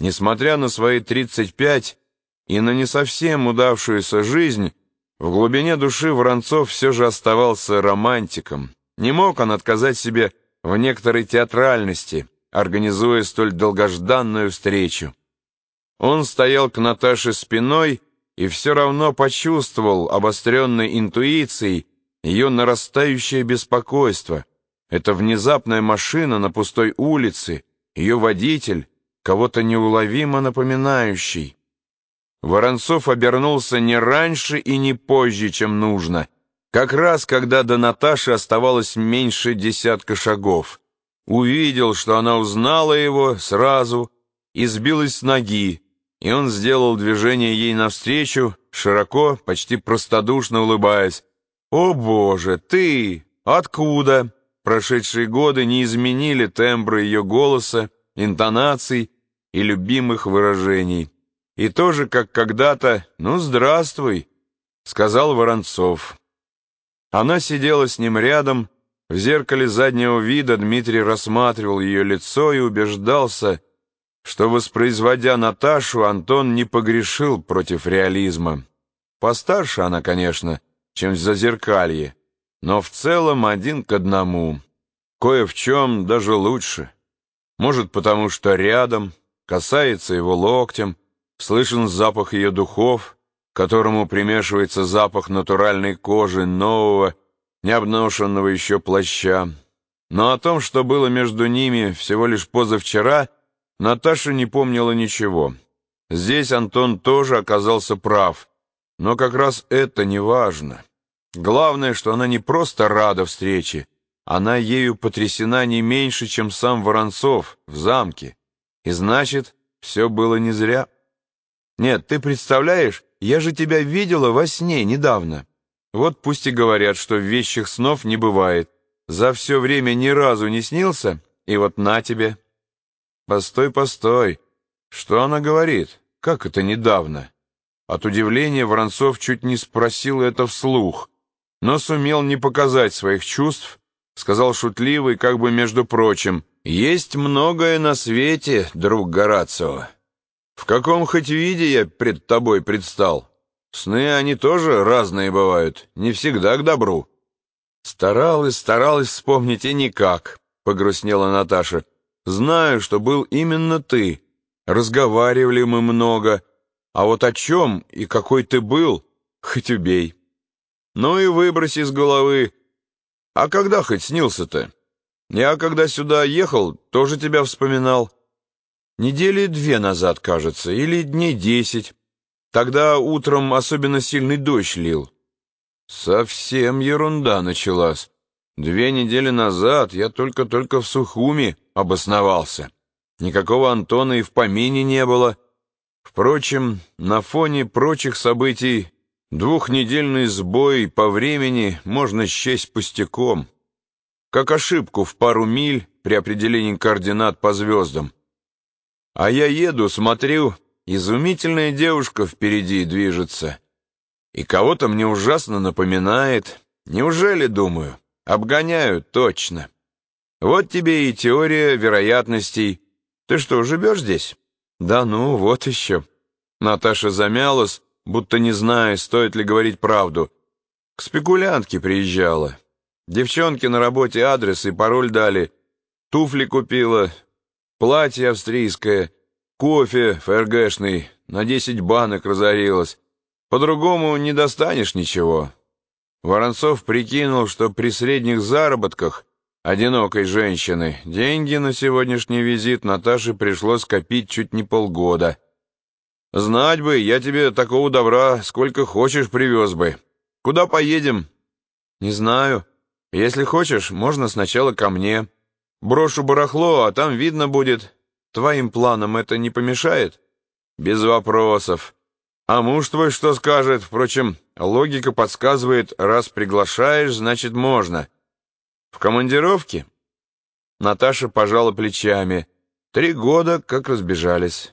Несмотря на свои 35 и на не совсем удавшуюся жизнь, в глубине души Воронцов все же оставался романтиком. Не мог он отказать себе в некоторой театральности, организуя столь долгожданную встречу. Он стоял к Наташе спиной и все равно почувствовал обостренной интуицией ее нарастающее беспокойство. Эта внезапная машина на пустой улице, ее водитель, кого-то неуловимо напоминающий. Воронцов обернулся не раньше и не позже, чем нужно, как раз когда до Наташи оставалось меньше десятка шагов. Увидел, что она узнала его сразу и сбилась с ноги, и он сделал движение ей навстречу, широко, почти простодушно улыбаясь. «О, Боже, ты! Откуда?» Прошедшие годы не изменили тембра ее голоса, интонаций и любимых выражений. И тоже, как когда-то «Ну, здравствуй», — сказал Воронцов. Она сидела с ним рядом, в зеркале заднего вида Дмитрий рассматривал ее лицо и убеждался, что, воспроизводя Наташу, Антон не погрешил против реализма. Постарше она, конечно, чем в зазеркалье, но в целом один к одному. Кое в чем даже лучше. Может, потому что рядом, касается его локтем, слышен запах ее духов, к которому примешивается запах натуральной кожи нового, необношенного еще плаща. Но о том, что было между ними всего лишь позавчера — Наташа не помнила ничего. Здесь Антон тоже оказался прав. Но как раз это не важно. Главное, что она не просто рада встрече, она ею потрясена не меньше, чем сам Воронцов в замке. И значит, все было не зря. Нет, ты представляешь, я же тебя видела во сне недавно. Вот пусть и говорят, что вещих снов не бывает. За все время ни разу не снился, и вот на тебе. «Постой, постой! Что она говорит? Как это недавно?» От удивления Воронцов чуть не спросил это вслух, но сумел не показать своих чувств, сказал шутливый, как бы между прочим, «Есть многое на свете, друг Горацио. В каком хоть виде я пред тобой предстал? Сны они тоже разные бывают, не всегда к добру». Старалась, старалась вспомнить, и никак, — погрустнела Наташа. Знаю, что был именно ты. Разговаривали мы много. А вот о чем и какой ты был, хоть убей. Ну и выбрось из головы. А когда хоть снился-то? Я, когда сюда ехал, тоже тебя вспоминал. Недели две назад, кажется, или дней десять. Тогда утром особенно сильный дождь лил. Совсем ерунда началась. Две недели назад я только-только в Сухуми обосновался. Никакого Антона и в помине не было. Впрочем, на фоне прочих событий двухнедельный сбой по времени можно счесть пустяком, как ошибку в пару миль при определении координат по звездам. А я еду, смотрю, изумительная девушка впереди движется. И кого-то мне ужасно напоминает. Неужели, думаю, обгоняю точно. Вот тебе и теория вероятностей. Ты что, живешь здесь? Да ну, вот еще. Наташа замялась, будто не зная, стоит ли говорить правду. К спекулянтке приезжала. Девчонки на работе адрес и пароль дали. Туфли купила, платье австрийское, кофе ФРГшный, на десять банок разорилась. По-другому не достанешь ничего. Воронцов прикинул, что при средних заработках одинокой женщины. Деньги на сегодняшний визит Наташе пришлось копить чуть не полгода. Знать бы, я тебе такого добра сколько хочешь привез бы. Куда поедем? Не знаю. Если хочешь, можно сначала ко мне. Брошу барахло, а там видно будет. Твоим планам это не помешает? Без вопросов. А муж твой что скажет? Впрочем, логика подсказывает, раз приглашаешь, значит можно. В командировке? Наташа пожала плечами. Три года, как разбежались.